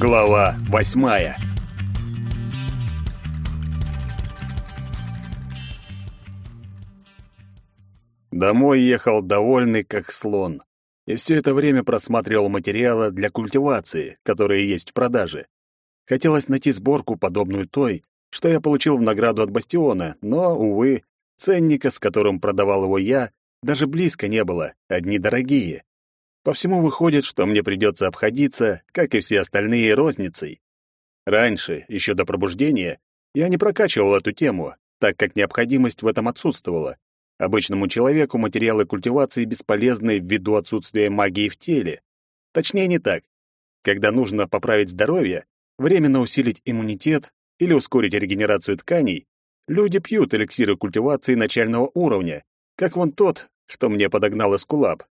Глава восьмая Домой ехал довольный, как слон. И все это время просматривал материалы для культивации, которые есть в продаже. Хотелось найти сборку, подобную той, что я получил в награду от Бастиона, но, увы, ценника, с которым продавал его я, даже близко не было, одни дорогие. По всему выходит, что мне придется обходиться, как и все остальные, розницей. Раньше, еще до пробуждения, я не прокачивал эту тему, так как необходимость в этом отсутствовала. Обычному человеку материалы культивации бесполезны ввиду отсутствия магии в теле. Точнее, не так. Когда нужно поправить здоровье, временно усилить иммунитет или ускорить регенерацию тканей, люди пьют эликсиры культивации начального уровня, как вон тот, что мне подогнал Эскулап.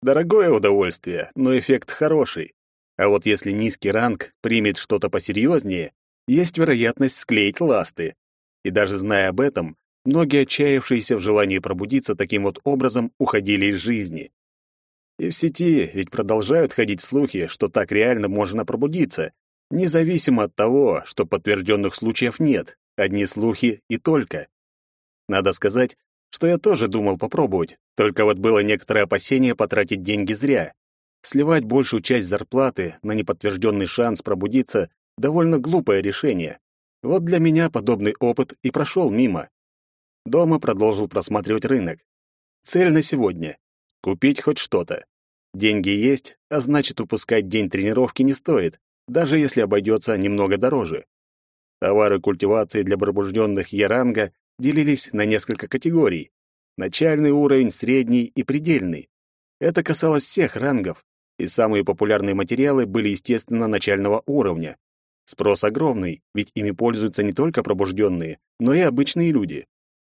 Дорогое удовольствие, но эффект хороший. А вот если низкий ранг примет что-то посерьезнее, есть вероятность склеить ласты. И даже зная об этом, многие отчаявшиеся в желании пробудиться таким вот образом уходили из жизни. И в сети ведь продолжают ходить слухи, что так реально можно пробудиться, независимо от того, что подтвержденных случаев нет, одни слухи и только. Надо сказать, что я тоже думал попробовать, только вот было некоторое опасение потратить деньги зря. Сливать большую часть зарплаты на неподтвержденный шанс пробудиться — довольно глупое решение. Вот для меня подобный опыт и прошел мимо. Дома продолжил просматривать рынок. Цель на сегодня — купить хоть что-то. Деньги есть, а значит, упускать день тренировки не стоит, даже если обойдется немного дороже. Товары культивации для пробужденных Яранга делились на несколько категорий. Начальный уровень, средний и предельный. Это касалось всех рангов, и самые популярные материалы были, естественно, начального уровня. Спрос огромный, ведь ими пользуются не только пробужденные, но и обычные люди.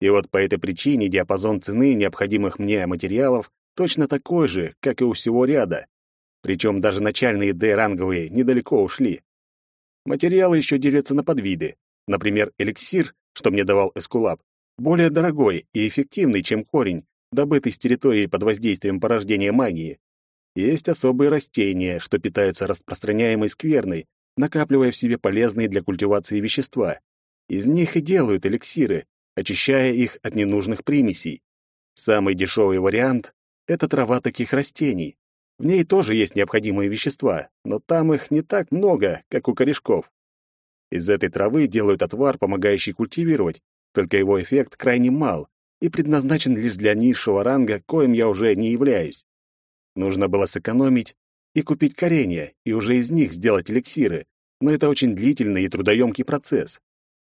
И вот по этой причине диапазон цены необходимых мне материалов точно такой же, как и у всего ряда. Причем даже начальные D-ранговые недалеко ушли. Материалы еще делятся на подвиды. Например, эликсир что мне давал Эскулап, более дорогой и эффективный, чем корень, добытый с территории под воздействием порождения магии. Есть особые растения, что питаются распространяемой скверной, накапливая в себе полезные для культивации вещества. Из них и делают эликсиры, очищая их от ненужных примесей. Самый дешевый вариант — это трава таких растений. В ней тоже есть необходимые вещества, но там их не так много, как у корешков. Из этой травы делают отвар, помогающий культивировать, только его эффект крайне мал и предназначен лишь для низшего ранга, коим я уже не являюсь. Нужно было сэкономить и купить коренья, и уже из них сделать эликсиры, но это очень длительный и трудоемкий процесс.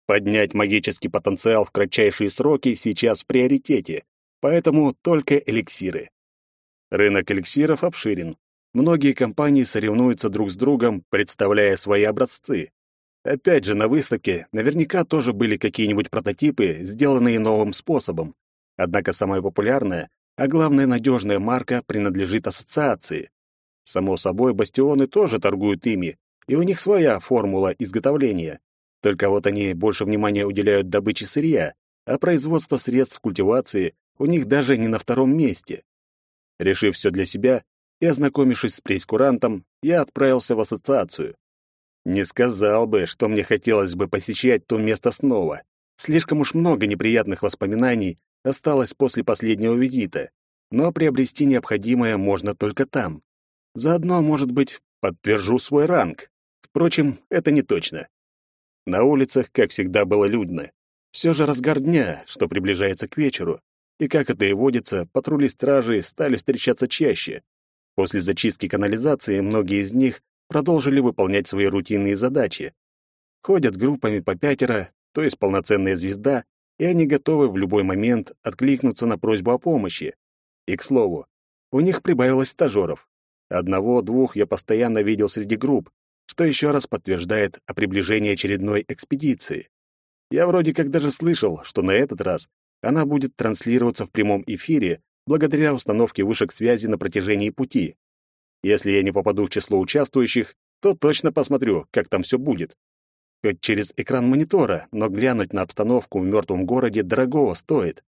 Поднять магический потенциал в кратчайшие сроки сейчас в приоритете, поэтому только эликсиры. Рынок эликсиров обширен. Многие компании соревнуются друг с другом, представляя свои образцы. Опять же, на выставке наверняка тоже были какие-нибудь прототипы, сделанные новым способом. Однако самая популярная, а главное надежная марка принадлежит ассоциации. Само собой, бастионы тоже торгуют ими, и у них своя формула изготовления. Только вот они больше внимания уделяют добыче сырья, а производство средств культивации у них даже не на втором месте. Решив все для себя и ознакомившись с прейскурантом, я отправился в ассоциацию. Не сказал бы, что мне хотелось бы посещать то место снова. Слишком уж много неприятных воспоминаний осталось после последнего визита, но приобрести необходимое можно только там. Заодно, может быть, подтвержу свой ранг. Впрочем, это не точно. На улицах, как всегда, было людно. Все же разгар дня, что приближается к вечеру, и, как это и водится, патрули стражи стали встречаться чаще. После зачистки канализации многие из них продолжили выполнять свои рутинные задачи. Ходят группами по пятеро, то есть полноценная звезда, и они готовы в любой момент откликнуться на просьбу о помощи. И, к слову, у них прибавилось стажеров. Одного-двух я постоянно видел среди групп, что еще раз подтверждает о приближении очередной экспедиции. Я вроде как даже слышал, что на этот раз она будет транслироваться в прямом эфире благодаря установке вышек связи на протяжении пути. Если я не попаду в число участвующих, то точно посмотрю, как там все будет. Хоть через экран монитора, но глянуть на обстановку в мертвом городе дорогого стоит.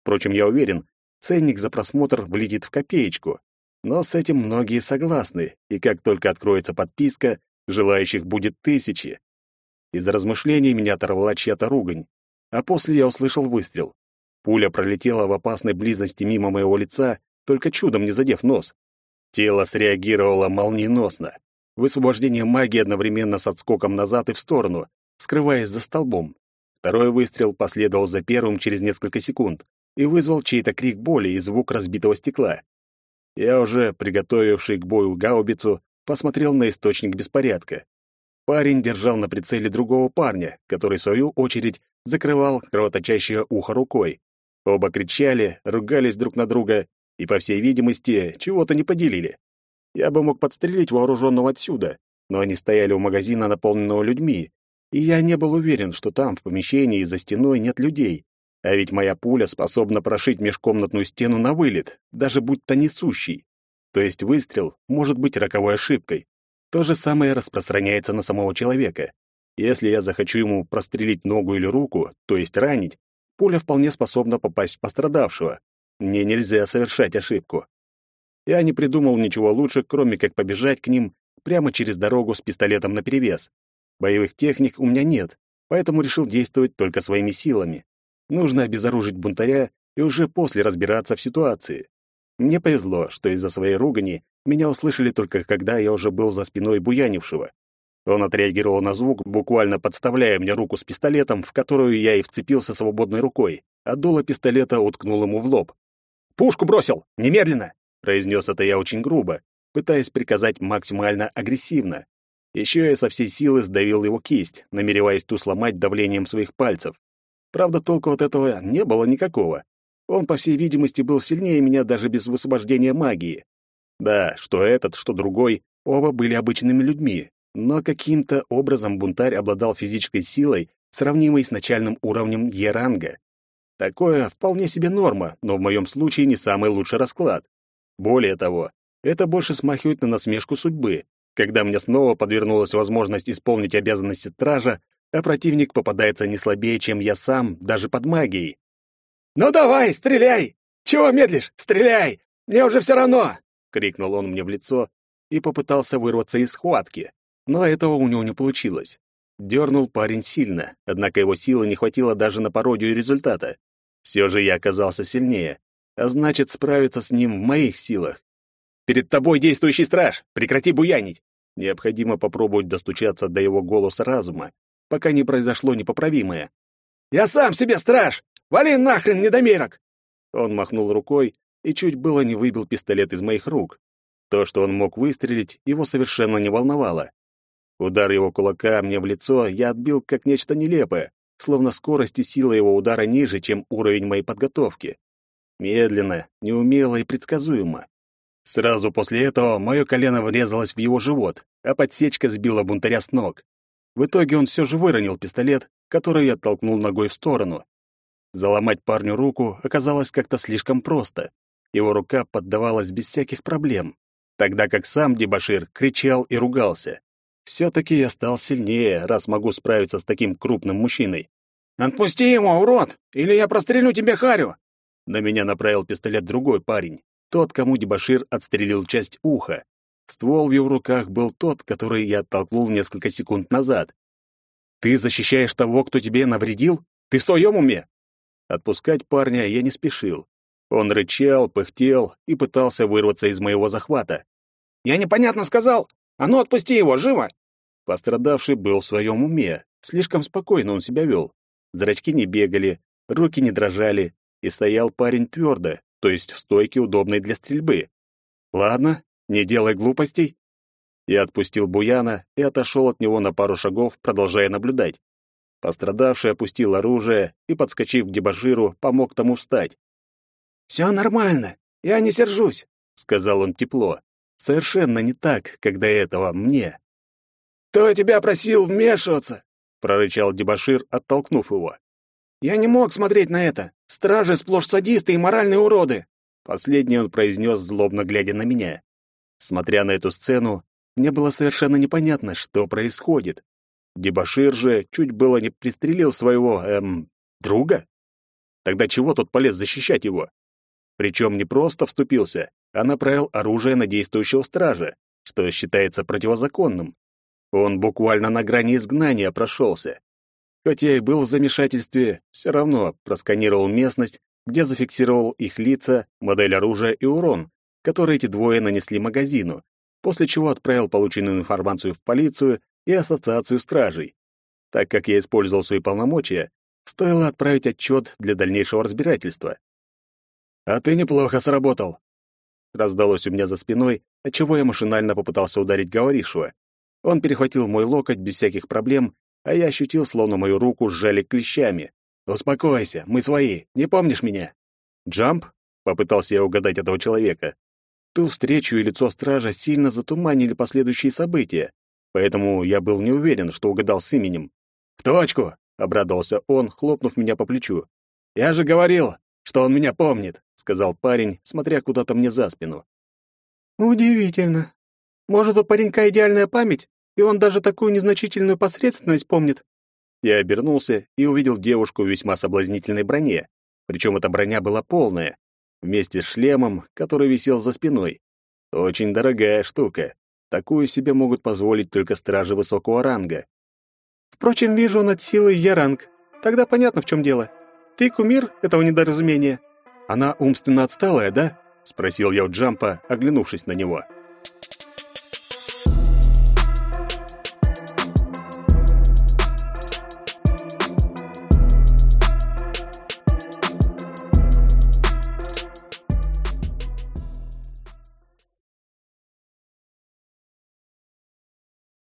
Впрочем, я уверен, ценник за просмотр влетит в копеечку. Но с этим многие согласны, и как только откроется подписка, Желающих будет тысячи. Из размышлений меня оторвала чья-то ругань, а после я услышал выстрел. Пуля пролетела в опасной близости мимо моего лица, только чудом не задев нос. Тело среагировало молниеносно. Высвобождение магии одновременно с отскоком назад и в сторону, скрываясь за столбом. Второй выстрел последовал за первым через несколько секунд и вызвал чей-то крик боли и звук разбитого стекла. Я уже, приготовивший к бою гаубицу, посмотрел на источник беспорядка. Парень держал на прицеле другого парня, который, в свою очередь, закрывал кровоточащее ухо рукой. Оба кричали, ругались друг на друга и, по всей видимости, чего-то не поделили. Я бы мог подстрелить вооруженного отсюда, но они стояли у магазина, наполненного людьми, и я не был уверен, что там, в помещении за стеной, нет людей. А ведь моя пуля способна прошить межкомнатную стену на вылет, даже будь то несущий. То есть выстрел может быть роковой ошибкой. То же самое распространяется на самого человека. Если я захочу ему прострелить ногу или руку, то есть ранить, пуля вполне способна попасть в пострадавшего. Мне нельзя совершать ошибку. Я не придумал ничего лучше, кроме как побежать к ним прямо через дорогу с пистолетом наперевес. Боевых техник у меня нет, поэтому решил действовать только своими силами. Нужно обезоружить бунтаря и уже после разбираться в ситуации. Мне повезло, что из-за своей ругани меня услышали только когда я уже был за спиной буянившего. Он отреагировал на звук, буквально подставляя мне руку с пистолетом, в которую я и вцепился свободной рукой, а дуло пистолета уткнул ему в лоб. «Пушку бросил! Немедленно!» Произнес это я очень грубо, пытаясь приказать максимально агрессивно. Еще я со всей силы сдавил его кисть, намереваясь ту сломать давлением своих пальцев. Правда, толку от этого не было никакого. Он, по всей видимости, был сильнее меня даже без высвобождения магии. Да, что этот, что другой, оба были обычными людьми, но каким-то образом бунтарь обладал физической силой, сравнимой с начальным уровнем Е-ранга. Такое вполне себе норма, но в моем случае не самый лучший расклад. Более того, это больше смахивает на насмешку судьбы, когда мне снова подвернулась возможность исполнить обязанности стража, а противник попадается не слабее, чем я сам, даже под магией. «Ну давай, стреляй! Чего медлишь? Стреляй! Мне уже все равно!» — крикнул он мне в лицо и попытался вырваться из схватки, но этого у него не получилось. Дернул парень сильно, однако его силы не хватило даже на пародию результата. Все же я оказался сильнее, а значит, справиться с ним в моих силах. «Перед тобой действующий страж! Прекрати буянить!» Необходимо попробовать достучаться до его голоса разума, пока не произошло непоправимое. «Я сам себе страж! Вали нахрен, недомерок!» Он махнул рукой и чуть было не выбил пистолет из моих рук. То, что он мог выстрелить, его совершенно не волновало. Удар его кулака мне в лицо я отбил как нечто нелепое, словно скорость и сила его удара ниже, чем уровень моей подготовки. Медленно, неумело и предсказуемо. Сразу после этого мое колено врезалось в его живот, а подсечка сбила бунтаря с ног. В итоге он все же выронил пистолет, который я оттолкнул ногой в сторону. Заломать парню руку оказалось как-то слишком просто. Его рука поддавалась без всяких проблем, тогда как сам дебошир кричал и ругался. Все-таки я стал сильнее, раз могу справиться с таким крупным мужчиной. «Отпусти его, урод, или я прострелю тебе харю!» На меня направил пистолет другой парень, тот, кому дебошир отстрелил часть уха. Ствол в его руках был тот, который я оттолкнул несколько секунд назад. «Ты защищаешь того, кто тебе навредил? Ты в своем уме?» Отпускать парня я не спешил. Он рычал, пыхтел и пытался вырваться из моего захвата. «Я непонятно сказал! А ну, отпусти его, живо!» Пострадавший был в своем уме. Слишком спокойно он себя вел. Зрачки не бегали, руки не дрожали, и стоял парень твердо, то есть в стойке, удобной для стрельбы. «Ладно, не делай глупостей». Я отпустил Буяна и отошел от него на пару шагов, продолжая наблюдать. Пострадавший опустил оружие и, подскочив к дебоширу, помог тому встать. «Все нормально, я не сержусь», — сказал он тепло. Совершенно не так, как до этого мне. «Кто тебя просил вмешиваться?» — прорычал дебошир, оттолкнув его. «Я не мог смотреть на это. Стражи сплошь садисты и моральные уроды!» Последний он произнес, злобно глядя на меня. Смотря на эту сцену, мне было совершенно непонятно, что происходит. Дебошир же чуть было не пристрелил своего, эм, друга. Тогда чего тот полез защищать его? Причем не просто вступился, а направил оружие на действующего стража, что считается противозаконным. Он буквально на грани изгнания прошелся. Хоть я и был в замешательстве, все равно просканировал местность, где зафиксировал их лица, модель оружия и урон, который эти двое нанесли магазину, после чего отправил полученную информацию в полицию и ассоциацию стражей. Так как я использовал свои полномочия, стоило отправить отчет для дальнейшего разбирательства. «А ты неплохо сработал», — раздалось у меня за спиной, отчего я машинально попытался ударить говорившего. Он перехватил мой локоть без всяких проблем, а я ощутил, словно мою руку сжали клещами. «Успокойся, мы свои, не помнишь меня?» «Джамп?» — попытался я угадать этого человека. Ту встречу и лицо стража сильно затуманили последующие события, поэтому я был не уверен, что угадал с именем. «В точку!» — обрадовался он, хлопнув меня по плечу. «Я же говорил, что он меня помнит», — сказал парень, смотря куда-то мне за спину. «Удивительно. Может, у паренька идеальная память, и он даже такую незначительную посредственность помнит?» Я обернулся и увидел девушку в весьма соблазнительной броне, причем эта броня была полная, вместе с шлемом, который висел за спиной. Очень дорогая штука. Такую себе могут позволить только стражи высокого ранга. Впрочем, вижу над силой я ранг. Тогда понятно, в чем дело. Ты кумир этого недоразумения. Она умственно отсталая, да? спросил я у Джампа, оглянувшись на него.